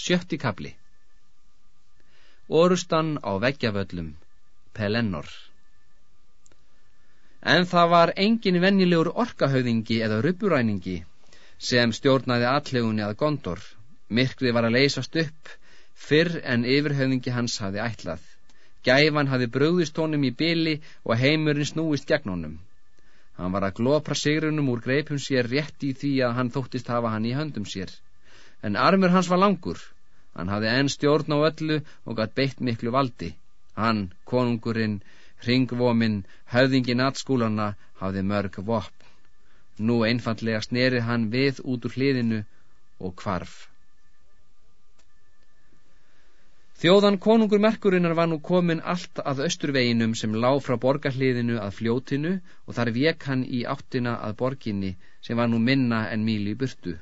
Sjötti kapli Orustan á veggjavöllum Pelennor En það var engin vennilegur orkahauðingi eða ruburæningi sem stjórnaði allegunni að gondor. Myrkrið var að leysast upp fyrr en yfirhauðingi hans hafi ætlað. Gæfan hafi bröðist honum í byli og heimurinn snúist gegn honum. Hann var að glopra sigrunum úr greipum sér rétt í því að hann þóttist hafa hann í höndum sér. En armur hans var langur. Hann hafði enn stjórn á öllu og gætt beitt miklu valdi. Hann, konungurinn, ringvominn, höfðingi natskúlana, hafði mörg vopn. Nú einfallega sneri hann við út úr hliðinu og kvarf. Þjóðan konungur merkurinnar var nú komin allt að östurveginum sem lág frá borgarhliðinu að fljótinu og þar vek hann í áttina að borginni sem var nú minna en míli burtu.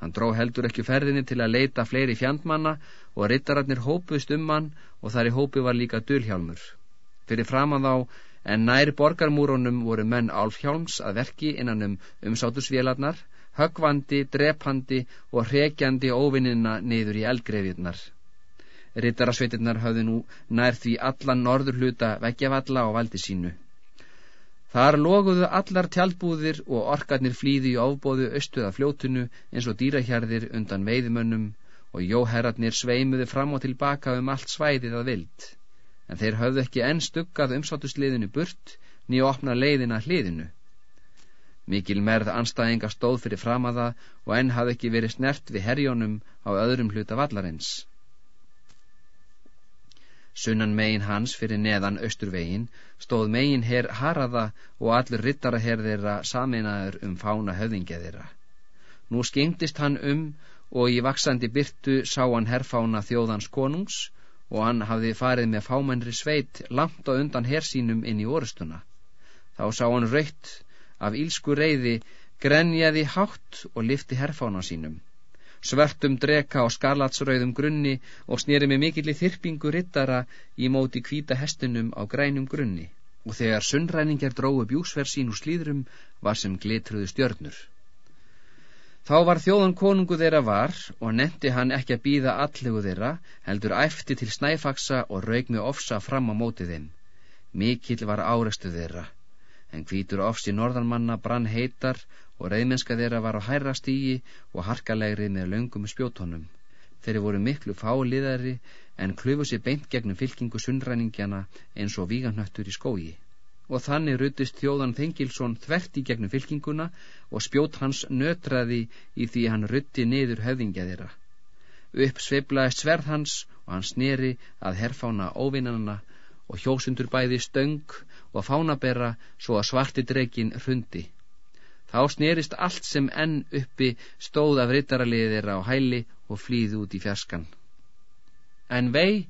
Hann dró heldur ekki ferðinni til að leita fleiri fjandmanna og rittararnir hópuðst um hann og þar í hópi var líka dölhjálmur. Fyrir fram að þá en nær borgarmúronum voru menn álfhjálms að verki innan um umsátusvélarnar höggvandi, drepandi og hrekjandi óvinnina niður í eldgreifirnar. Rittarasveitirnar hafði nú nær því allan norður hluta veggjavalla á valdi sínu. Þar loguðu allar tjaldbúðir og orkarnir flýði í ofbóðu austuða fljótunu eins og dýrahjarðir undan veiðmönnum og jóherratnir sveimuðu fram og tilbaka um allt svæðið að vild. En þeir hafðu ekki enn stuggað umsátusliðinu burt nýja opna leiðina hliðinu. Mikil merð anstæðinga stóð fyrir framaða og enn hafði ekki verið snert við herjónum á öðrum hluta vallarins. Sunnan megin hans fyrir neðan austurvegin stóð megin herr Harada og allur rittaraherðira saminaður um fána höfðingjaðira. Nú skengtist hann um og í vaksandi byrtu sá hann herrfána þjóðans konungs og hann hafði farið með fámennri sveit langt á undan hersínum inn í orustuna. Þá sá hann raukt af ílsku reyði grenjaði hátt og lifti herfána sínum svörtum dreka og skarlatsröðum grunni og snýri með mikill í þyrpingu rittara í móti kvíta hestunum á grænum grunni. Og þegar sunnræningar dróðu bjúsverð sín úr slíðrum var sem glitruðu stjörnur. Þá var þjóðan konungu þeirra var og nefndi hann ekki að býða allegu þeirra heldur æfti til snæfaksa og raug með ofsa fram á móti þeim. Mikill var árestu þeirra en hvítur ofs í norðanmanna brann heitar og reyðmennska þeirra var á hærra stígi og harkalegri með löngum spjótonum. Þeirri voru miklu fáliðari en klufu sér beint gegnum fylkingu sundræningjana eins og víganöttur í skógi. Og þannig ruttist þjóðan Þengilsson þvert í gegnum fylkinguna og spjót hans nötraði í því hann rutti niður höfðingja þeirra. Upp sveiblaðist sverð hans og hann sneri að herfána óvinnanna og hjósundur bæði stöng og fánabera svo að svarti dregin hrundi. Þá snerist allt sem enn uppi stóð af rittaraliðir á hæli og flýði út í fjarskan. En vei,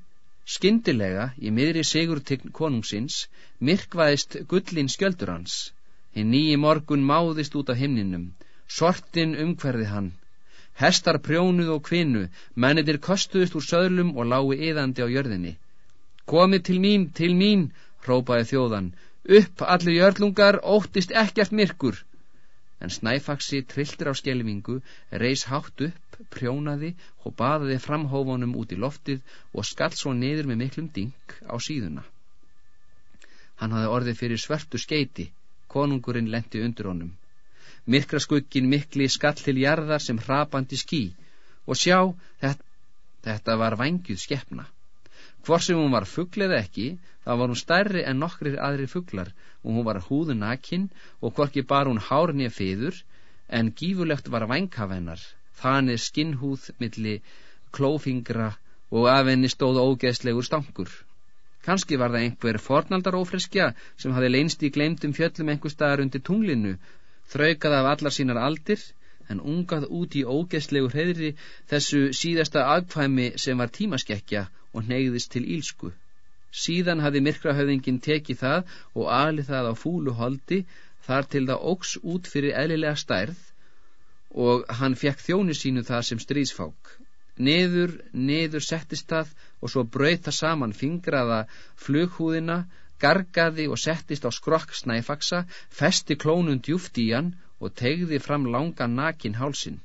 skyndilega í miðri sigurtign konungsins myrkvaðist gullin skjöldur hans. Hinn nýji morgun máðist út af himninum, sortin umhverði hann. Hestar prjónuð og kvinu, mennitir kostuðist úr söðlum og lái yðandi á jörðinni. Komið til mín, til mín, hrópaði þjóðan, upp allir jörlungar, óttist ekkert myrkur. En snæfaksi trilltir á skelvingu, reys hátt upp, prjónaði og baðaði framhófunum út í loftið og skall svo niður með miklum ding á síðuna. Hann hafði orðið fyrir svörtu skeiti, konungurinn lendi undir honum. Myrkraskukkin mikli skall til jarðar sem hrapandi skí og sjá, þetta, þetta var vangjuð skeppna. Hvort sem hún var fuggl eða ekki, þá var hún stærri en nokkrir aðri fugglar og hún var húðunakinn og hvorki bar hún hár nýja fiður, en gífulegt var vænkafennar, þannig skinnhúð milli klófingra og af henni stóð ógeðslegur stankur. Kanski var það einhver fornaldarófreskja sem hafi leinst í glemdum fjöllum einhver staðar undir tunglinu, þraukað af allar sínar aldir, en ungað út í ógeðslegu hreðri þessu síðasta agfæmi sem var tímaskekkja og neyðist til ílsku. Síðan hafi myrkrahöfðingin tekið það og alið það á fúlu holdi þar til það ógs út fyrir eðlilega stærð og hann fekk þjóni sínu það sem stríðsfák. Niður, niður settist það og svo brauð það saman fingraða flughúðina, gargaði og settist á skrokk snæfaksa, festi klónun djúft í hann og tegði fram langa nakin hálsin.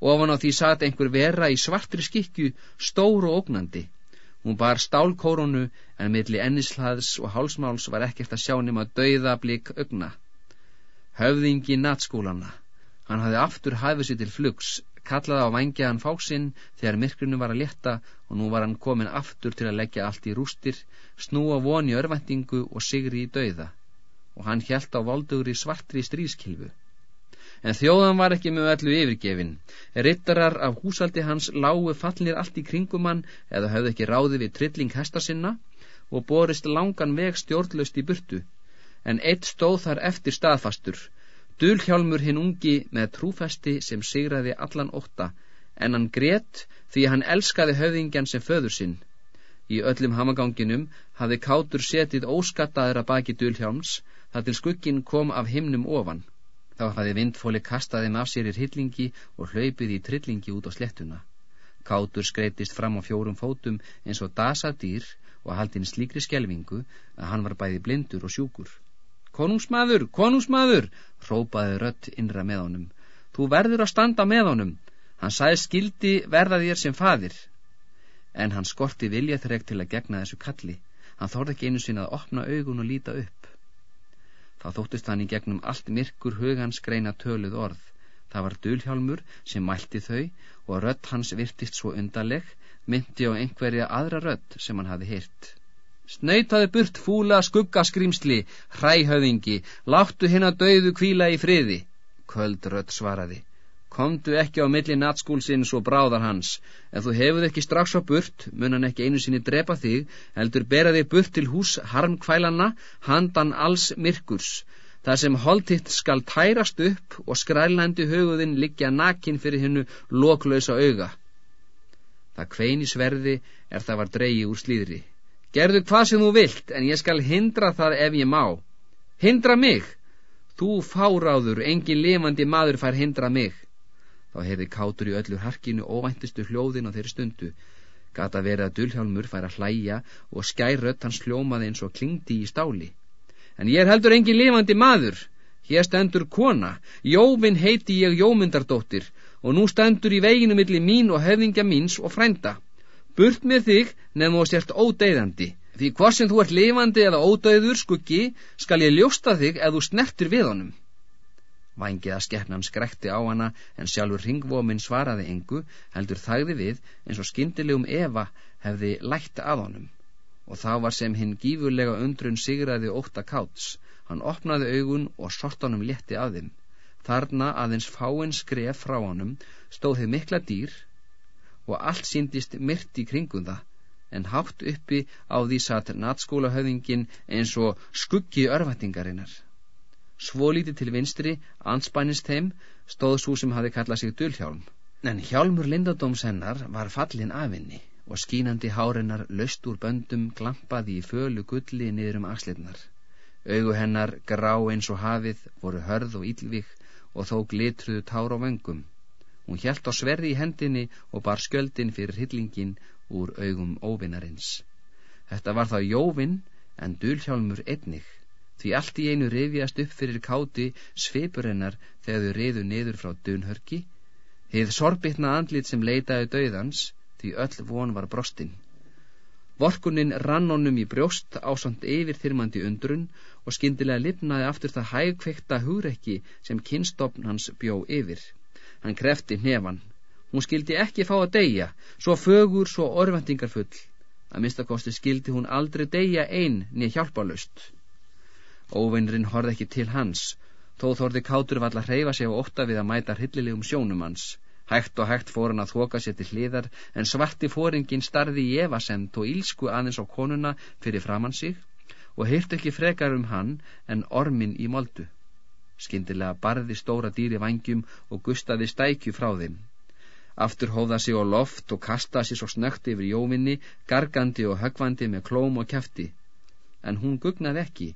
Ofan á því satt einhver vera í svartri skikju, stór og ógnandi. Hún bar stálkórunu en milli ennislaðs og hálsmáls var ekkert að sjá nema dauða blik augna. Höfðingi natskólana. Hann hafði aftur hæfið sér til flugs, kallaði á vangjaðan fásinn þegar myrkrinu var að leta og nú var hann komin aftur til að leggja allt í rústir, snúa voni örvendingu og sigri í dauða. Og hann hjælt á voldugri svartri strískilfu. En þjóðan var ekki með öllu yfirgefin. Rittarar af húsaldi hans lágu fallinir allt í kringum hann eða höfðu ekki ráði við trilling hesta sinna og borist langan veg stjórnlaust í burtu. En eitt stóð þar eftir staðfastur. Dulhjálmur hinn ungi með trúfesti sem sigraði allan ótta en hann grétt því hann elskaði höfðingjan sem föður sinn. Í öllum hamaganginum hafði kátur setið óskattaður að baki dulhjálms þar til skuggin kom af himnum ofan. Þá hafði vindfóli kastaðið af sér í hryllingi og hlaupið í trillingi út á slettuna. Kátur skreitist fram á fjórum fótum eins og dasað dýr og haldinn slíkri skjelvingu að hann var bæði blindur og sjúkur. Konungsmaður, konungsmaður, rópaði rött innra með honum. Þú verður að standa með honum. Hann sæði skildi verða þér sem fadir. En hann skorti vilja þreg til að gegna þessu kalli. Hann þorði ekki einu sinna að opna augun og líta upp. Þá þóttist hann í gegnum allt myrkur hugans greina töluð orð. Það var dulhjálmur sem mælti þau og rött hans virtist svo undarleg, myndi á einhverja aðra rött sem hann hafi hýrt. Snautaði burt fúla skuggaskrimsli, hræhöðingi, láttu hinn að dauðu kvíla í friði. Köld rött svaraði. Komdu ekki á milli natskúlsins og bráðar hans. Ef þú hefur ekki strax á burt, mun hann ekki einu sinni drepa þig, heldur bera þig burt til hús harmkvælana, handan alls myrkurs. Það sem holtitt skal tærast upp og skrælandi höguðinn liggja nakin fyrir hennu loklausa auga. Það kveini sverði er það var dreigi úr slíðri. Gerðu hvað sem þú vilt, en ég skal hindra það ef ég má. Hindra mig! Þú fáráður, engin lifandi maður fær hindra mig. Þá heyrði kátur í öllu harkinu óvæntistu hljóðin á þeirri stundu. Gata verið að dulhjálmur fær að hlæja og skærött hans hljómaði eins og klingdi í stáli. En ég er heldur engin lifandi maður. Hér stendur kona. Jóvin heiti ég Jómyndardóttir og nú stendur í veginu millir mín og höfðingja míns og frænda. Burt með þig nefnum og sért ódeiðandi. Því hvort sem þú ert lifandi eða ódauður skuggi skal ég ljósta þig eða þú snertir við honum. Vangiða skeppnan skrekti á hana en sjálfur ringvóminn svaraði engu heldur þægði við eins og skindilegum Eva hefði lætt að honum. Og þá var sem hinn gífurlega undrun sigraði óta káts. Hann opnaði augun og sort honum létti að þeim. Þarna aðeins fáinn skref frá honum stóð þið mikla dýr og allt síndist myrt í kringum það en hátt uppi á því satt natskólahöfingin eins og skuggi örvætingarinnar Svo lítið til vinstri, anspænist þeim, stóð svo sem hafi kallað sig dulhjálm. En hjálmur lindadóms hennar var fallin afinni og skínandi hárennar löst úr böndum glampaði í fölu gulli niður um axlirnar. Augu hennar, grá eins og hafið, voru hörð og ílvík og þó glitruðu tár á vöngum. Hún hjælt á sverði í hendinni og bar skjöldin fyrir hillingin úr augum óvinnarins. Þetta var þá jóvinn en dulhjálmur einnig því allt í einu rifjast upp fyrir káti svipurinnar þegar þau riðu niður frá dunhörki þið sorbitna andlit sem leitaði döðans því öll von var brostinn vorkunin rann honum í brjóst ásand yfir þyrmandi undrun og skindilega lifnaði aftur það hægkvekta hugrekki sem kynstofn hans bjó yfir. Hann krefti hnefan hún skildi ekki fá að deyja svo fögur, svo orvendingarfull að minnstakosti skildi hún aldrei deyja einn niður hjálpalust Óvinnurinn horði ekki til hans, þó þorði kátur valla hreyfa sig á ótta við að mæta hryllilegum sjónum hans. Hægt og hægt fór hann að þoka sér til hliðar, en svarti fóringin starði í evasend og ílsku aðeins á konuna fyrir framann sig og hýrt ekki frekar um hann en ormin í moldu. Skindilega barði stóra dýri vangjum og gustaði stækju frá þeim. Aftur hóða sig á loft og kastaði sér svo snögt yfir jóvinni, gargandi og högvandi með klóm og kæfti en hún gugnaði ekki.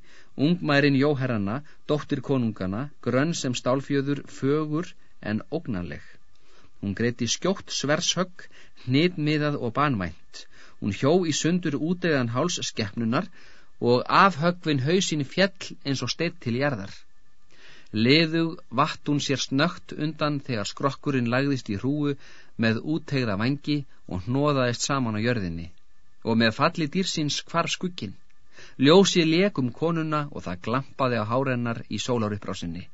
Ungmærin Jóherranna, dóttir konungana, grönn sem stálfjöður, fögur en ógnanleg. Hún greiti skjótt svershögg, hnitmiðað og banvænt. Hún hjó í sundur útæðan háls skeppnunar og af höggvin hausin fjell eins og steitt til jarðar. Leðug vatt hún sér snögt undan þegar skrokkurinn lagðist í hrúu með úttegða vangi og hnoðaðist saman á jörðinni og með falli dýrsins hvar skuggin. Ljósið lekum konuna og það glampaði á hárennar í sólaruprásinni.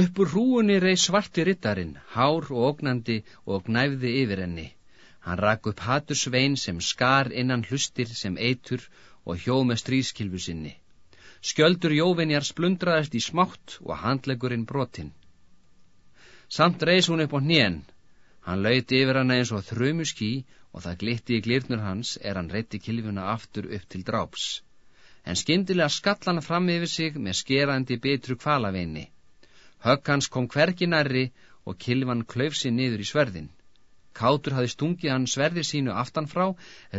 Uppur hrúunni rey svarti rittarinn, hár og ógnandi og gnæfði yfir henni. Hann rakk upp hatursvein sem skar innan hlustir sem eitur og hjóð með stríðskilfu sinni. Skjöldur jóvinjar splundraðist í smátt og handlegurinn brotinn. Samt reys hún upp á hnén. Hann lauti yfir hana eins og þrömu skí og það glitti í glirnur hans er hann reytti kilfuna aftur upp til dráps. En skyndilega skall hann fram yfir sig með skerandi betru kvalaveini. Högg hans kom hvergi nærri og kilfan klaufsi niður í sverðin. Kátur hafi stungið hann sverði sínu aftanfrá,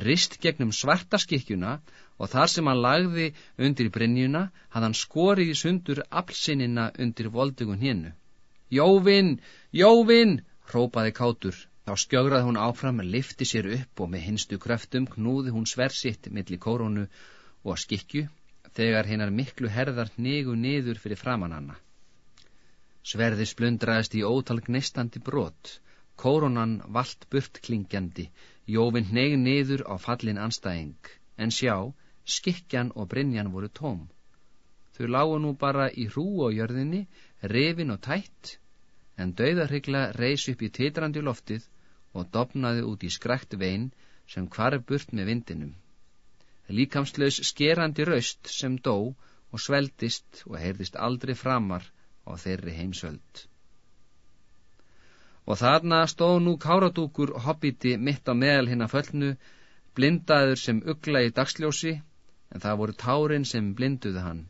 rist gegnum svarta skikkjuna og þar sem hann lagði undir brinnjuna, hafði hann skorið í sundur apsinina undir voldugun hennu. Jóvin, Jóvin, hrópaði Kátur. Þá skjögraði hún áfram, lifti sér upp og með hinstu kröftum knúði hún sversitt millir kórónu og skikkju þegar hennar miklu herðar negu niður fyrir framann Sverði splundraðist í ótal gnistandi brott Kóronan vald burt klingjandi, jófinn neig niður á fallin anstæðing, en sjá, skikjan og brinjan voru tóm. Þau lágu nú bara í hrú á jörðinni, revin og tætt, en dauðarhyggla reys upp í titrandi loftið og dopnaði út í skrekt vein sem hvarf burt með vindinum. Líkamslaus skerandi raust sem dó og sveldist og heyrðist aldrei framar á þeirri heimsöld. Og þarna stóð nú káradúkur hobbiti mitt á meðal hinn að föllnu, blindaður sem ugla í dagsljósi, en það voru tárin sem blinduðu hann.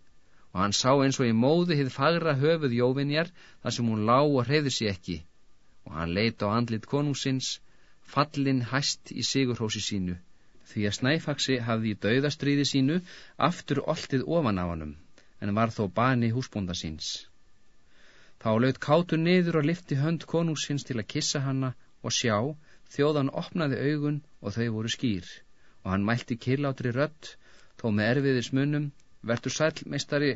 Og hann sá eins og í móði hið fagra höfuð jóvinjar þar sem hún lá og hreyði sér ekki. Og hann leita á andlit konungsins, fallin hæst í sigurhósi sínu, því að snæfaksi hafði í dauðastriði sínu aftur oltið ofan á hannum, en var þó bani húsbúnda síns. Þá laut kátur niður og lifti hönd konungsins til að kissa hanna og sjá, þjóðan opnaði augun og þau voru skýr og hann mælti kirlátri rött, þó með erfiðis munum, verður sæl meistari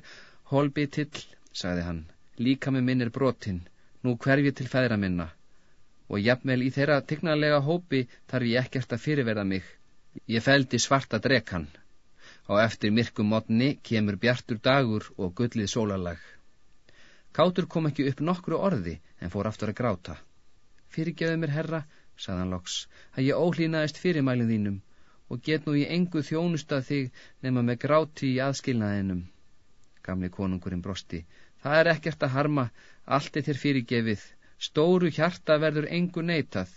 holbi till, sagði hann, líka með minnir brotinn, nú hverfi til feðra minna og jafnvel í þeirra tignarlega hópi þarf ég ekkert að fyrirverða mig. Ég feldi svarta drekan og eftir myrkum modni kemur bjartur dagur og gullið sólalag. Kátur kom ekki upp nokkru orði en fór aftur að gráta. Fyrirgeðu mér, herra, sagðan loks, að ég óhlýnaðist fyrirmælinn þínum og get nú í engu þjónusta þig nema með gráti í aðskilnaðinum. Gamli konungurinn brosti. Það er ekkert að harma, allt er þér fyrirgefið. Stóru hjarta verður engu neitað.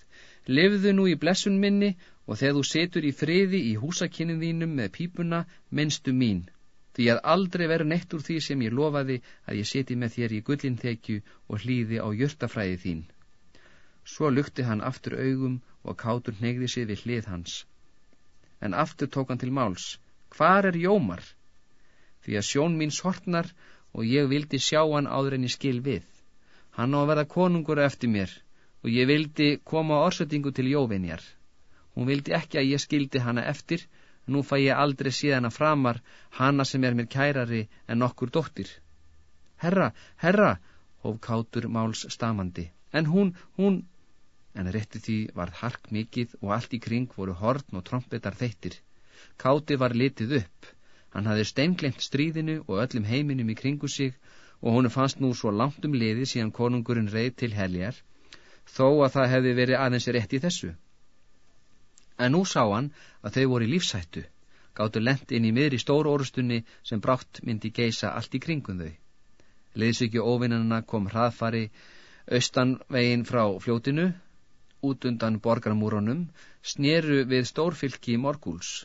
Livðu nú í blessun minni og þegar þú setur í friði í húsakinnin þínum með pípuna, minnstu mín því að aldrei veru neitt úr því sem ég lofaði að ég seti með þér í gullinþekju og hlýði á jörtafræði þín. Svo lukti hann aftur augum og kátur neyði sig við hlið hans. En aftur tók hann til máls. Hvar er Jómar? Því að sjón mín sortnar og ég vildi sjá hann áður en ég skil við. Hann á að verða konungur eftir mér og ég vildi koma á orsettingu til Jóvinjar. Hún vildi ekki að ég skildi hana eftir nú fæ ég aldrei síðan að framar hana sem er mér kærari en nokkur dóttir. Herra, herra, hóf kátur máls stamandi, en hún, hún, en rétti því varð hark mikið og allt í kring voru horn og trompetar þeittir. Káti var litið upp, hann hafði steinglemt stríðinu og öllum heiminum í kringu sig og honu fannst nú svo langt um liði síðan konungurinn reið til heljar, þó að það hefði verið aðeins rétt í þessu. En nú sá hann að þau voru í lífsættu, gáttu lent inn í miðri stóru orustunni sem brátt myndi geisa allt í kringum þau. Leðsvíkju óvinnanna kom hraðfari austanvegin frá fljótinu, út undan borgarmúronum, sneru við stórfylki morgúls.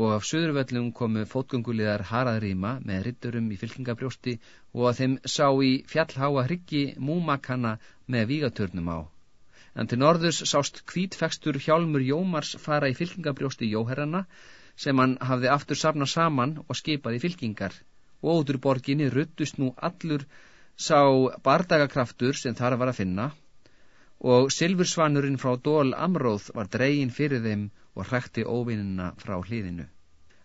Og af söðurvöllum komu fótgöngulegar haraðrýma með ritturum í fylkingabrjósti og að þeim sá í fjallháa hryggi múmakanna með vígatörnum á. En til norðurs sást kvítfekstur hjálmur Jómars fara í fylkingabrjósti Jóherrana sem hann hafði aftur safna saman og skipaði fylkingar. Og út úr borginni ruttust nú allur sá bardagakraftur sem þar var að finna og Silfursvanurinn frá Dól Amróð var dregin fyrir þeim og hrækti óvinnina frá hliðinu.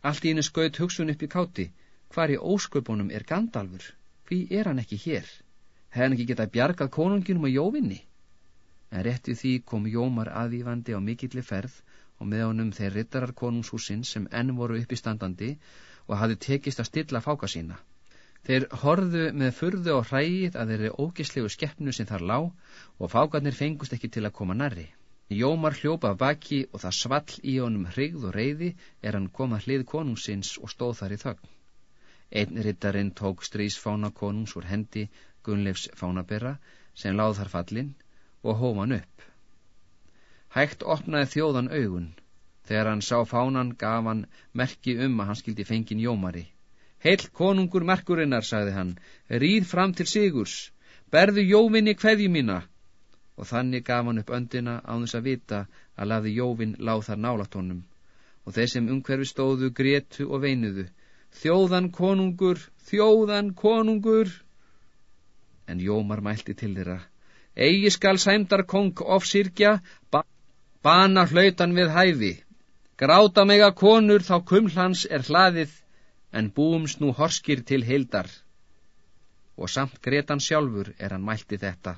Allt í hennu skaut hugsun upp í káti. hvar í ósköpunum er Gandalfur? Hví er hann ekki hér? Hefði hann ekki getað bjargað konunginum og jóvinni? En rétti því kom Jómar aðýfandi á mikilli ferð og með honum þeir rittarar konungshúsin sem enn voru upp í standandi og hafði tekist að stilla fáka sína. Þeir horðu með furðu og hrægið að þeirri ógislegu skeppnu sem þar lá og fákarnir fengust ekki til að koma nærri. Jómar hljópa af baki og það svall í honum hrigð og reyði er hann komað hlið konungsins og stóð þar í þögn. Einn rittarinn tók strísfána konungs úr hendi Gunnleifs fánabera sem láð þar fallin og hóf hann upp. Hægt opnaði þjóðan augun. Þegar hann sá fánan gaf hann merki um að hann skildi fengin Jómari. Heil konungur merkurinnar, sagði hann, rýð fram til sigurs, berðu Jóvinni hverju mína. Og þannig gaf hann upp öndina á þess að vita að laði Jóvin láð þar nálatónum. Og þeir sem umhverfi stóðu grétu og veinuðu þjóðan konungur, þjóðan konungur. En Jómar mælti til þeirra, eigi skal sæmdar kong ofsirkja, ba bana hlautan við hæfi, gráta mega konur þá kumhlans er hlaðið, en búums nú horskir til heildar. Og samt gretan sjálfur er hann mælti þetta.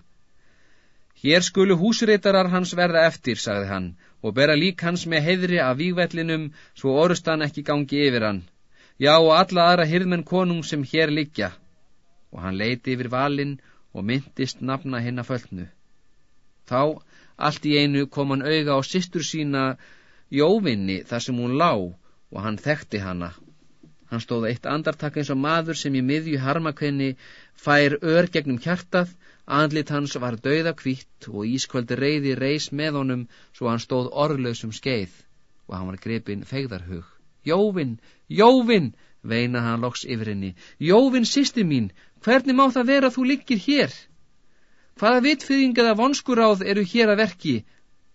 Hér skulu húsreitarar hans verða eftir, sagði hann, og bera lík hans með heidri af výgvellinum, svo orustan ekki gangi yfir hann já og alla aðra hirðmenn konung sem hér liggja og hann leiti yfir valin og myndist nafna hinn að föllnu þá allt í einu kom hann auga á sýstur sína Jóvinni þar sem hún lá og hann þekkti hana hann stóð eitt andartak eins og maður sem í miðju harmakvenni fær ör gegnum hjartað andlit hans var dauða kvitt og ískvöldi reyði reys með honum svo hann stóð orðlausum skeið og hann var grepin fegðarhug Jóvin, Jóvin, veina hann loks yfir henni. Jóvin, sýsti mín, hvernig má það vera að þú liggir hér? Hvaða vitfyðingaða vonskuráð eru hér að verki?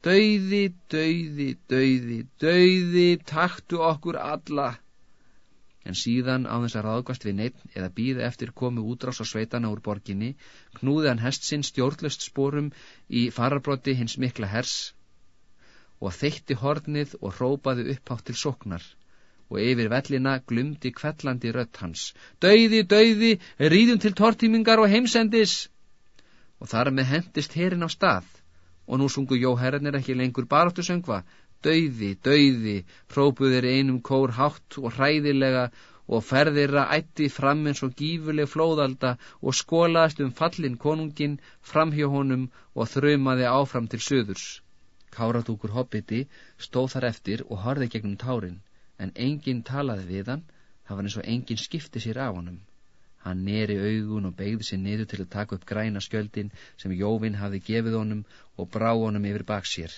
Dauði, dauði, dauði, dauði, taktu okkur alla. En síðan á þess að ráðgast við neitt eða býða eftir komu útrás á sveitana úr borginni, knúði hann hest sinn stjórnlöst spórum í farabróti hins mikla hers og þeitti hornið og rópaði upphátt til soknar og yfir vellina glumdi kvellandi rött hans. Dauði, dauði, ríðum til tortímingar og heimsendis! Og þar með hendist herin á stað, og nú sungu jóherranir ekki lengur baráttu söngva. Dauði, dauði, própuðir einum kór hátt og hræðilega og ferðirra ætti fram eins og gífuleg flóðalda og skólaðist um fallin konungin fram hjá honum og þrömaði áfram til söðurs. Káratúkur hobbiti stóð þar eftir og horði gegnum tárin en enginn talaði við hann, það var eins og enginn skipti sér af honum. Hann neri augun og beigði sér niður til að taka upp græna skjöldin sem Jóvin hafði gefið honum og brá honum yfir bak sér.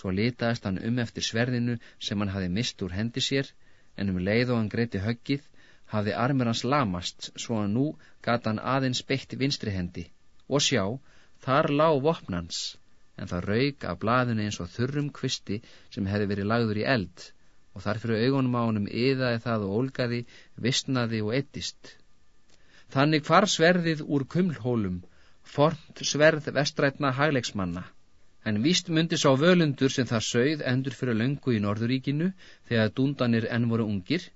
Svo litaðist hann um eftir sverðinu sem hann hafði mist úr hendi sér, en um leið og hann greiti höggið, hafði armur hans lamast, svo að nú gata hann aðeins beitt vinstri hendi. Og sjá, þar lág vopnans, en það raug af blaðinu eins og þurrum kvisti sem hefði verið lagður í eld, og þar fyrir augunum á honum yðaði það og ólgaði, vissnaði og eittist. Þannig hvar sverðið úr kumlhólum, fornt sverð vestrætna hagleiksmanna, en víst myndi sá völundur sem það sögð endur fyrir löngu í Norðuríkinu þegar dúndanir enn voru ungir,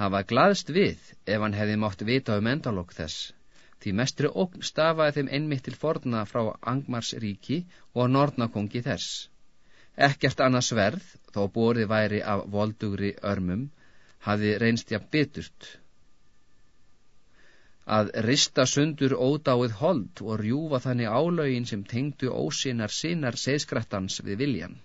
hafa glaðst við ef hann hefði mátt vita um endalokk þess. Því mestri ógn stafaði þeim einmitt til forna frá Angmars ríki og Nornakongi þess. Ekkert annars verð, þó borið væri af voldugri örmum, hafi reynst jafn biturt. Að rista sundur ódáið hold og rjúfa þannig álögin sem tengdu ósinar sinar seiðskrattans við viljan.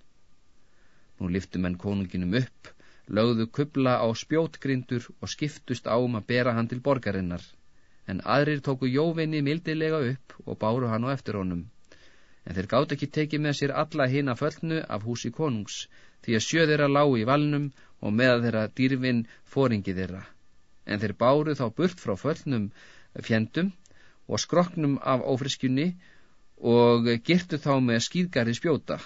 Nú liftu menn konunginum upp, lögðu kubla á spjótgrindur og skiptust á um að bera hann til borgarinnar, en aðrir tóku jóvinni mildilega upp og báru hann á eftir honum en þeir gátt ekki tekið með sér alla hina föllnu af húsi konungs, því að sjö þeirra lág í valnum og með þeirra dýrvin fóringi þeirra. En þeir báru þá burt frá föllnum fjendum og skroknum af ófriskjunni og girtu þá með skýðgarði spjóta.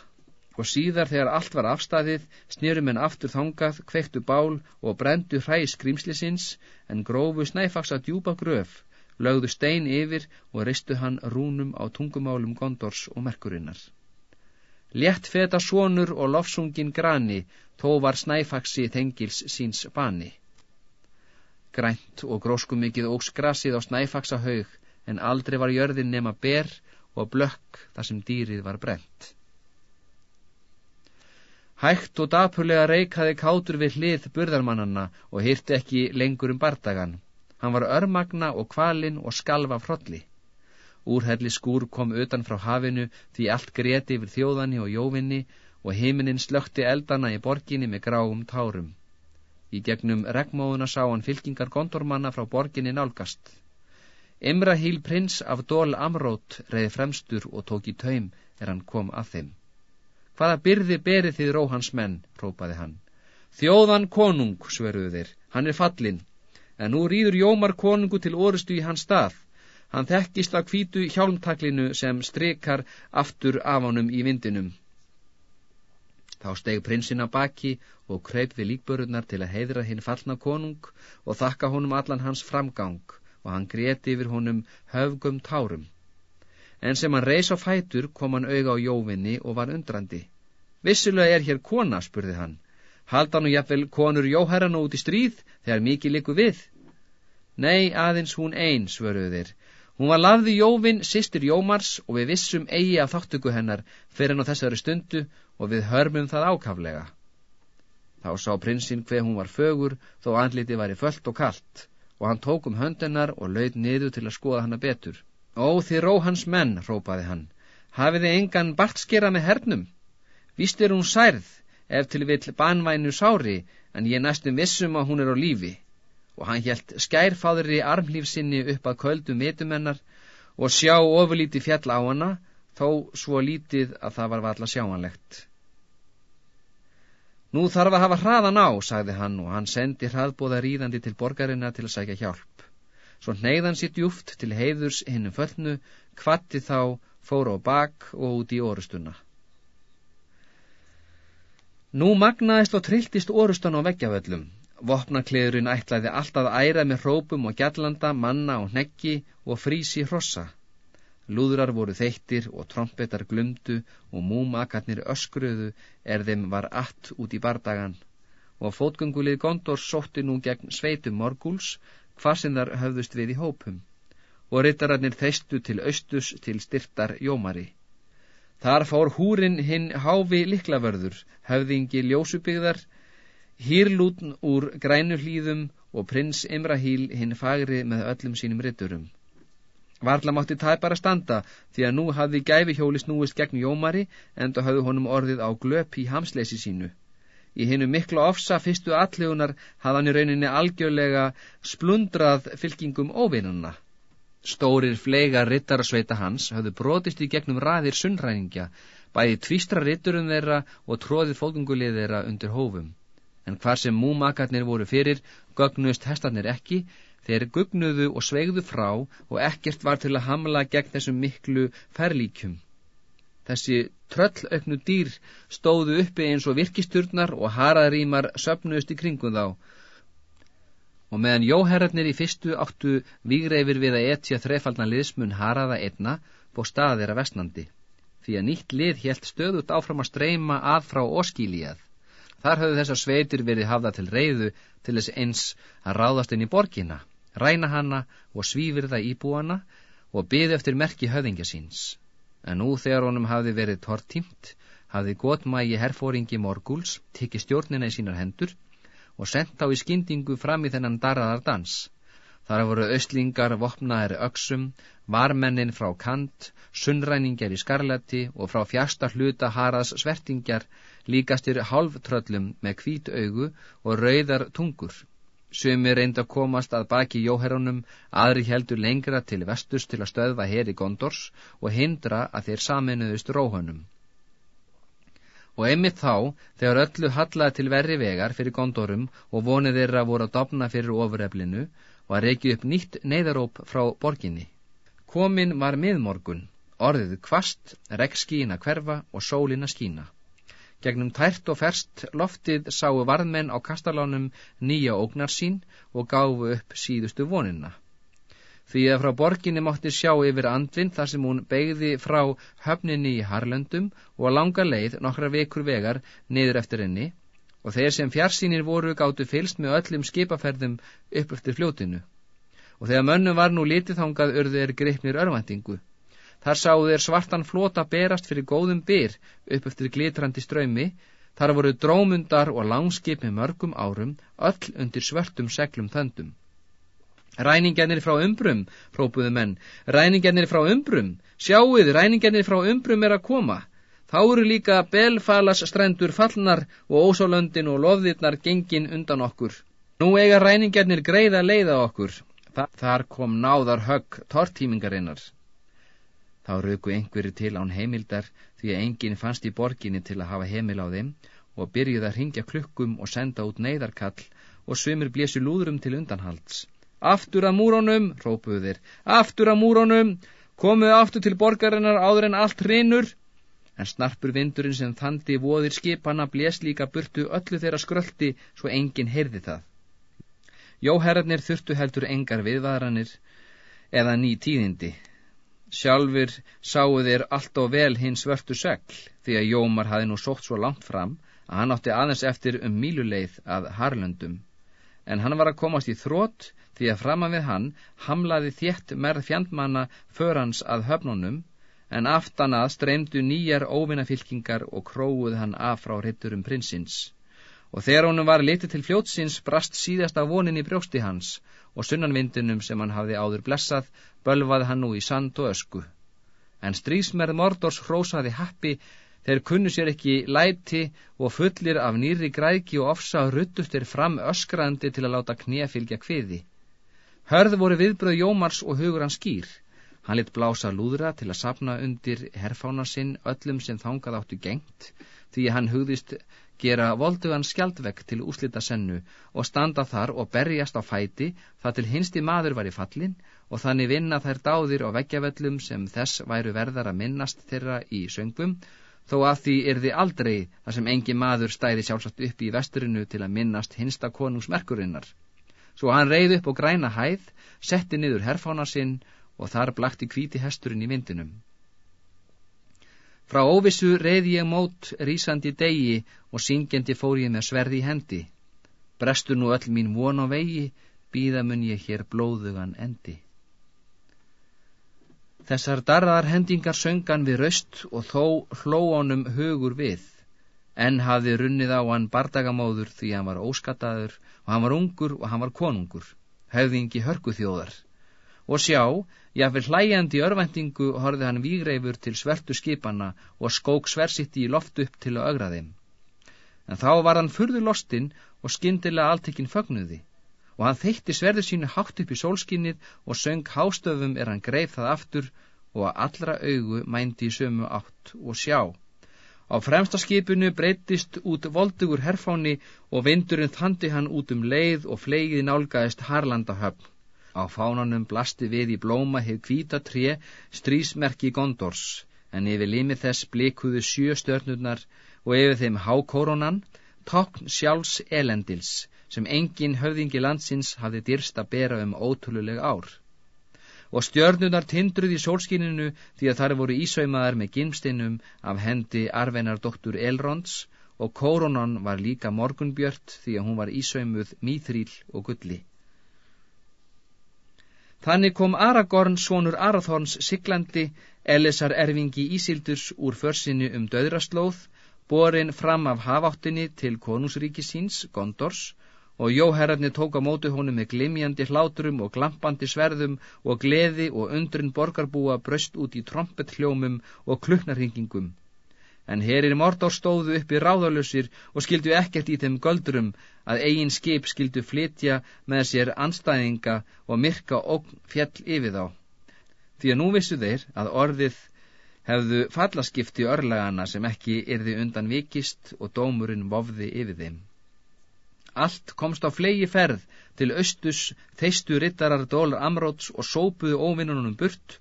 Og síðar þegar allt var afstæðið, snýrum en aftur þangað, kveiktu bál og brendu hræ skrýmslisins en grófu snæfaksa djúpa gröf lögðu stein yfir og reistu hann rúnum á tungumálum Gondors og Merkurinnar. Létt feta svonur og lofsungin grani, þó var snæfaksi þengils síns bani. Grænt og gróskumikið ógs grasið á snæfaksa haug, en aldrei var jörðin nema ber og blökk þar sem dýrið var brent. Hægt og dapurlega reikaði kátur við hlið burðarmannanna og hýrti ekki lengur um bardagan. Hann var örmagna og kvalinn og skalva frolli. Úrhelli skúr kom utan frá hafinu því allt greti yfir þjóðanni og jóvinni og heiminin slökti eldana í borginni með gráum tárum. Í gegnum regnmóðuna sá hann fylkingar gondormanna frá borginni nálgast. Imrahíl prins af dól Amrót reyði fremstur og tók í taum er hann kom að þeim. Hvaða byrði berið þið róhans menn, rópaði hann. Þjóðan konung, sveruðu þeir, hann er fallin, en nú rýður Jómar konungu til orustu í hans stað. Hann þekkist að kvítu hjálmtaklinu sem strikar aftur af honum í vindinum. Þá steg prinsina baki og kröyp við líkbörurnar til að heiðra hinn fallna konung og þakka honum allan hans framgang og hann greti yfir honum höfgum tárum. En sem hann reys á fætur kom hann auga á jóvinni og var undrandi. Vissilega er hér kona, spurði hann. Halda nú jafnvel konur jóherran út í stríð þegar mikið liku við? Nei, aðeins hún einn, svöruðu þeir Hún var lafði Jóvin, sýstir Jómars og við vissum eigi af þáttöku hennar fyrir henn á þessari stundu og við hörmum það ákaflega. Þá sá prinsinn hver hún var fögur þó andliti var í föllt og kallt og hann tók um höndennar og laud niður til að skoða hanna betur. Ó þið ró hans menn, rópaði hann, hafið þið engan bartskera með hernum? Víst er hún særð, ef til vill banvænu sári, en ég næstum vissum að hún er á lífi og hann hjælt skærfáðri armlífsinni upp að köldum metumennar og sjá ofurlíti fjall á hana, þó svo lítið að það var valla sjáanlegt. Nú þarf að hafa hraðan á, sagði hann og hann sendi hraðbóða ríðandi til borgarina til að sækja hjálp. Svo neyðan sitt júft til heiðurs hinnum föllnu, kvatti þá, fór á bak og út í orustuna. Nú magnaðist og trilltist orustan á veggjavöllum Vopnakliðurinn ætlaði alltaf æra með hrópum og gjallanda, manna og hneggi og frísi hrossa. Lúðrar voru þeittir og trompetar glumdu og múmakarnir öskruðu er þeim var allt út í bardagan og fótgöngulið Gondor sótti nú gegn sveitum morgúls hvað sem þar höfðust við í hópum og rittararnir þeistu til austus til styrtar jómari. Þar fór húrin hinn háfi liklavörður, höfðingi ljósubigðar, Hýrlútn úr grænu hlýðum og prins Imrahíl hinn fagri með öllum sínum ritturum. Varla mátti tæpar að standa því að nú hafði gæfihjóli snúist gegn Jómari en þá hafði honum orðið á glöp í hamsleysi sínu. Í hinnu mikla ofsa fyrstu allugunar hafði hann í rauninni algjörlega splundrað fylkingum óvinnanna. Stórir fleega rittarsveita hans hafðu brotist í gegnum raðir sunnræningja, bæði tvístra ritturum þeirra og tróðið fólkungulið þeirra undir hófum en hvar sem múmakarnir voru fyrir gögnust hestarnir ekki. Þeir gugnuðu og sveigðu frá og ekkert var til að hamla gegn þessum miklu ferlíkjum. Þessi tröllauknu dýr stóðu uppi eins og virkisturnar og haraðrýmar söpnuðust í kringum þá. Og meðan jóherrarnir í fyrstu áttu výgreifir við að etja þrefaldna liðsmun haraða einna bó staðir að vestnandi því að nýtt lið helt stöðut áfram að streyma að frá oskílíað Þar höfðu þessar sveitir verið hafða til reyðu til þess eins að ráðast inn í borgina, ræna hana og svífirða íbúana og byði eftir merki höfðingja síns. En nú þegar honum hafi verið tortímt, hafi gotmægi herfóringi Morguls tikið stjórnina í sínar hendur og sendt á í skyndingu fram í þennan darraðar dans. Þar voru östlingar vopnaðir öksum, varmennin frá kant, sunnræningar í skarlati og frá fjasta hluta haraðs svertingjar líkastir halvtröllum með hvít augu og rauðar tungur. Sumi reyndi að komast að baki jóherunum, aðri heldur lengra til vestust til að stöðva heri Gondors og hindra að þeir saminuðust róhönum. Og einmitt þá, þegar öllu hallaði til verri vegar fyrir Gondorum og vonið þeirra voru að dopna fyrir ofureflinu, var reykið upp nýtt neyðaróp frá borginni. Komin var miðmorgun, orðið kvast, regnskína hverfa og sólina skína. Gegnum tært og ferst loftið sáu varðmenn á kastalánum nýja ógnar sín og gáfu upp síðustu vonina. Því að frá borginni mátti sjá yfir andvinn þar sem hún begði frá höfninni í Harlöndum og langa leið nokkra vekur vegar niður eftir henni og þeir sem fjarsýnir voru gáttu fylst með öllum skipaferðum upp eftir fljótinu. Og þegar mönnum var nú litið þangað örðu er greipnir örvendingu. Þar sáu þeir svartan flota berast fyrir góðum byr upp eftir glitrandi ströymi, þar voru drómundar og langskip með mörgum árum, öll undir svörtum seglum þöndum. Ræningjarnir frá umbrum, própuðu menn, ræningjarnir frá umbrum, sjáuð, ræningjarnir frá umbrum er að koma. Þá eru líka belfalas strendur fallnar og ósálöndin og loðirnar gengin undan okkur. Nú eiga ræningjarnir greiða leiða okkur. Þar kom náðar högg tortímingarinnar. Þá rauku einhverju til án heimildar því að enginn fannst í borginni til að hafa heimil á þeim og byrjuð að ringja klukkum og senda út neyðarkall og svimur blésu lúðrum til undanhalds. Aftur að múrónum, rópuðu þeir, aftur að múrónum, komuðu aftur til borgarinnar áður en allt hrinur. En snarpur vindurinn sem þandi voðir skipana bles líka burtu öllu þeirra skröldi svo enginn heyrði það. Jóherrarnir þurftu heldur engar viðvaranir eða ný tíðindi. Sjálfur sáu þeir allt og vel hins vörtu segl því að Jómar hafi nú sótt svo langt fram að hann átti aðeins eftir um míluleið að Harlöndum. En hann var að komast í þrótt því að framan við hann hamlaði þétt merð fjandmanna förans að höfnunum, en aftan að streymdu nýjar óvinnafylkingar og króuð hann af frá ritturum prinsins. Og þegar honum var litið til fljótsins brast síðasta vonin í brjósti hans, og sunnanvindinum sem hann hafði áður blessað, bölvaði hann nú í sand og ösku. En strísmerð Mordors hrósaði happi Þeir kunnu sér ekki læti og fullir af nýri græki og ofsa ruttust er fram öskrandi til að láta knefylgja kviði. Hörð voru viðbröð Jómars og hugur hans skýr. Hann lit blása lúðra til að sapna undir herfána sinn öllum sem þangað áttu gengt, því hann hugðist gera voldugan skjaldvegg til úslita sennu og standa þar og berjast á fæti það til hinsti maður var í fallin og þannig vinna þær dáðir og veggjavellum sem þess væru verðar að minnast þeirra í söngum, þó að því yrði aldrei þar sem engi maður stæði sjálfsagt upp í vesturinu til að minnast hinsta konungsmerkurinnar. Svo hann reyð upp á græna hæð, setti niður herfána sinn og þar blakti kvíti hesturinn í vindinum. Frá óvissu reyði ég mót rísandi degi og syngjandi fór ég með sverði hendi. Brestur nú öll mín von á vegi, býða mun ég hér blóðugan endi. Þessar darðar hendingar söngan við raust og þó hlóánum hugur við. En hafði runnið á hann bardagamóður því hann var óskataður og hann var ungur og hann var konungur, höfðingi hörguþjóðar. Og sjá, jáfnvel hlæjandi í örvendingu horfið hann vígreifur til svertu skipana og skók sversitti í loft upp til að ögra þeim. En þá var hann furður lostinn og skindilega alltekinn fögnuði og hann þeitti sverðu sínu hátt upp í sólskinnið og söng hástöfum er hann greif það aftur og að allra augu mændi í sömu átt og sjá. Á fremsta skipinu breytist út voldugur herfáni og vindurinn þandi hann út um leið og fleigið nálgæðist Harlandahöfn. Á fánanum blasti við í blóma hefð kvíta tré strísmerki Gondors, en yfir limið þess blikuðu sjö stjörnurnar og yfir þeim hákóronan, tókn sjálfs elendils, sem engin höfðingi landsins hafði dyrst að bera um ótrúleg ár og stjörnunar tindruð í sólskininu því að þar voru ísaumaðar með gimstinum af hendi arvenar doktur Elronds og kóronan var líka morgunbjört því að hún var ísaumuð mýþrýl og gulli. Þannig kom Aragorn svonur Arathorns siglandi, Elisar erfingi Ísildurs úr försinu um döðraslóð, borin fram af hafáttinni til konungsríkisins, Gondors, og jóherrarnir tók á móti honum með glimjandi hláturum og glampandi sverðum og gleði og undrun borgarbúa bröst út í trompet hljómum og kluknarhingingum. En herir Mordor stóðu upp í ráðalösir og skildu ekkert í þeim göldurum að eigin skip skildu flytja með sér anstæðinga og myrka og fjall yfir þá. Því að nú vissu þeir að orðið hefðu fallaskipti örlagana sem ekki yrði undan vikist og dómurinn vofði yfir þeim. Allt komst á flegi ferð til austus þeistu rittarar dólar amróts og sópuðu óvinnunum burt,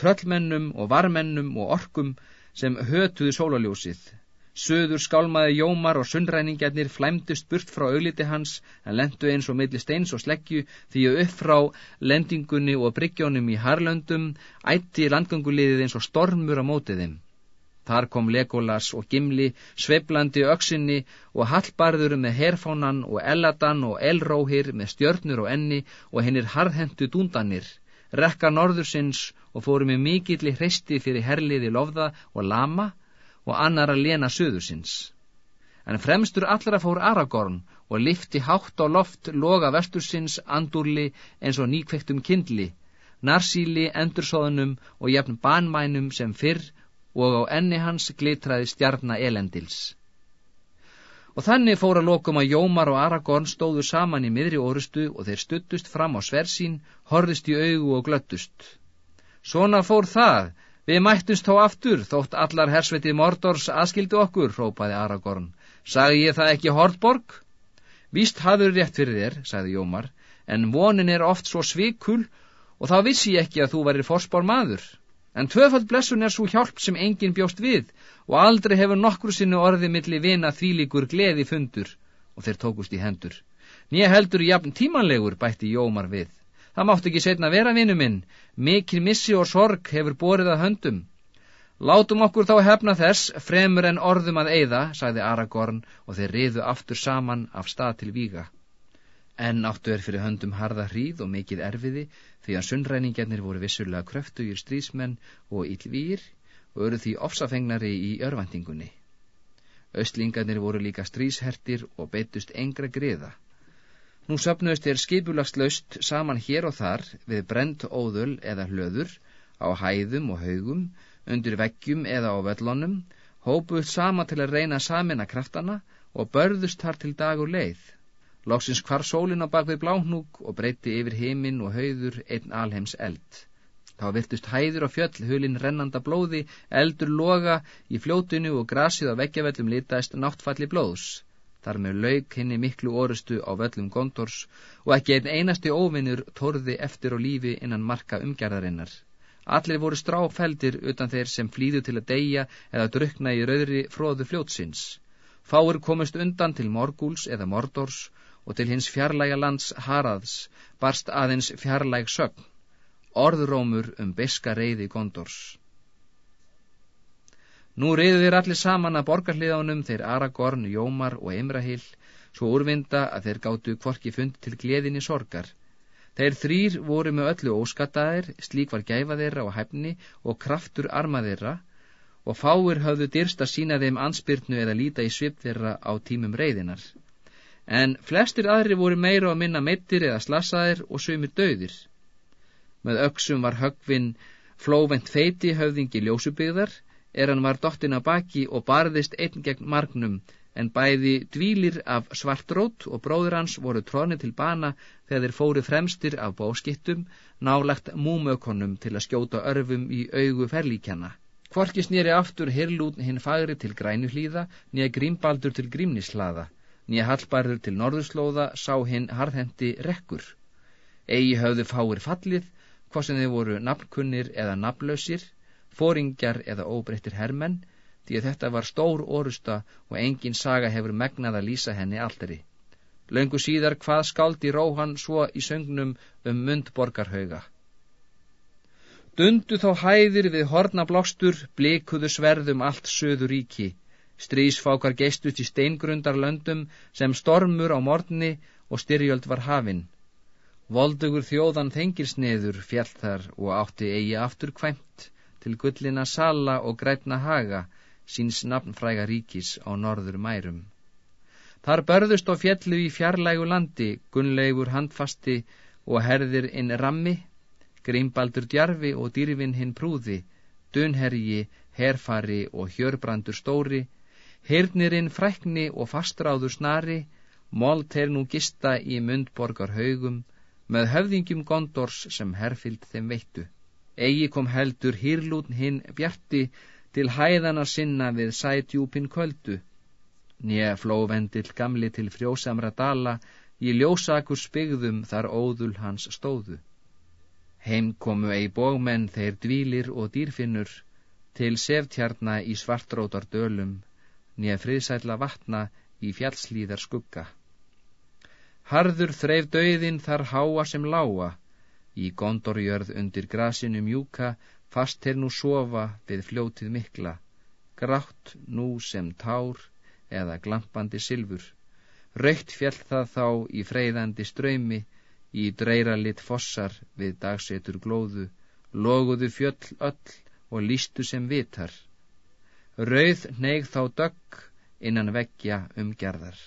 tröllmennum og varmennum og orkum sem hötuðu sólaljósið. Söður skálmaði jómar og sundræningjarnir flæmdust burt frá augliti hans en lendu eins og milli steins og sleggju því að upp frá lendingunni og bryggjónum í Harlöndum ætti landganguliðið eins og stormur á mótiðim. Þar kom Legolas og Gimli, sveiblandi öksinni og Hallbarður með herfánan og Eladan og Elróhir með stjörnur og enni og hennir harðhentu dúndanir, rekka norðursins og fóru með mikilli hreisti fyrir herliði lofða og lama og annara lena söðursins. En fremstur allra fór Aragorn og lifti hátt á loft loga vestursins andurli eins og nýkvektum kindli, narsíli endursóðunum og jafn banmænum sem fyrr og á enni hans glitraði stjarnar elendils. Og þannig fóra lokum að Jómar og Aragorn stóðu saman í miðri orustu og þeir stuttust fram á sversín, horðist í augu og glöttust. Svona fór það, við mættumst þá aftur, þótt allar hersvetið Mordors aðskildu okkur, rópaði Aragorn. Sagði ég það ekki Hordborg? Víst hafður rétt fyrir þér, sagði Jómar, en vonin er oft svo svikul og þá vissi ég ekki að þú væri forspár maður. En tvöfald blessun er svo hjálp sem enginn bjóst við og aldrei hefur nokkru sinni orði milli vina þvílíkur gleði fundur og þeir tókust í hendur. Nýja heldur jafn tímanlegur bætti Jómar við. Það mátt ekki setna vera vinnu minn, mikil missi og sorg hefur borið að höndum. Látum okkur þá hefna þess, fremur en orðum að eigða, sagði Aragorn og þeir riðu aftur saman af stað til víga. En áttu er fyrir höndum harða hríð og mikið erfiði því að sunnræningarnir voru vissulega kröftugir strísmenn og íllvíir og eru því ofsafengnari í örvendingunni. Östlingarnir voru líka stríshertir og beitust engra griða. Nú söpnuðist er skipulagslaust saman hér og þar við brent óðul eða hlöður, á hæðum og haugum, undir veggjum eða á völlonum, hópuð sama til að reyna samina kraftana og börðust þar til dag og leið. Lóksins hvar sólin á bakvið bláhnúk og breytti yfir heiminn og hauður einn alheims eld. Þá virtust hæður og fjöll hulin rennanda blóði, eldur loga í fljótinu og grasið á veggjavellum litaðist náttfalli blóðs. Þar með lauk henni miklu orustu á völlum gondors og ekki einn einasti óvinnur torði eftir og lífi innan marka umgerðarinnar. Allir voru stráfældir utan þeir sem flýðu til að deyja eða drukna í rauðri fróðu fljótsins. Fáur komist undan til Morgúls eða Mordors og til hins fjarlæga lands Haraðs barst aðeins fjarlæg sögn, orðrómur um beska reyði gondors. Nú reyðu þeir allir saman að borgarliðánum þeir Aragorn, Jómar og Imrahil, svo úrvinda að þeir gáttu kvorki fund til gleðinni sorgar. Þeir þrýr voru með öllu óskataðir, slík var gæfa þeirra og hæfni og kraftur arma þeirra, og fáir höfðu dyrst að sína þeim ansbyrnu eða líta í svip þeirra á tímum reyðinar en flestir aðri voru meira að minna meittir eða slassaðir og sumir döðir. Með öksum var högvinn flóvent feiti höfðingi ljósubigðar, er hann var dottin að baki og barðist einn gegn margnum, en bæði dvílir af svartrót og bróður hans voru tróni til bana þegar þeir fóru fremstir af bóskittum, nálagt múmökonum til að skjóta örfum í augu ferlíkjana. Kvorki snýri aftur hirlún hinn fagri til grænuhlýða, nýja grímbaldur til grímnislaða nýja hallbarður til norðurslóða sá hinn harðhendi rekkur. Egi höfðu fáir fallið, hvað sem þið voru nafnkunnir eða nafnlausir, fóringjar eða óbreyttir hermenn, því að þetta var stór orusta og engin saga hefur megnað að lýsa henni aldrei. Laungu síðar hvað skáldi róhan svo í söngnum um mundborgarhauga. Dundu þá hæðir við hornablástur, blikuðu sverðum allt söður ríki, Strísfákar geistust í steingrundar löndum sem stormur á morni og styrjöld var hafinn. Voldugur þjóðan þengilsniður fjall þar og átti eigi aftur kvæmt til gullina Sala og grætna Haga, síns nafnfræga ríkis á norður mærum. Þar börðust á fjallu í fjarlægu landi, gunnlegur handfasti og herðir inn rammi, grimbaldur djarfi og dýrvin hinn prúði, dunherji, herfari og hjörbrandur stóri, Hirnirinn frækni og fastráður snari, mold er nú gista í mundborgar haugum, með höfðingjum gondors sem herfild þeim veittu. Egi kom heldur hýrlún hinn bjarti til hæðana sinna við sætjúpin kvöldu. Nýja flóvendill gamli til frjósamra dala, í ljósakur spigðum þar óðul hans stóðu. Heim komu ei bógmenn þeir dvílir og dýrfinnur, til seftjarna í svartrótar dölum, nýja friðsætla vatna í fjallslíðar skugga. Harður þreif döiðin þar háa sem láa, í gondorjörð undir grasinu mjúka, fast er nú sofa við fljótið mikla, grátt nú sem tár eða glampandi silfur. Raukt fjall það þá í freyðandi ströymi, í dreiralit fossar við dagsetur glóðu, loguðu fjöll öll og lístu sem vitar. Rauð neig þá dögg innan veggja um gerðar.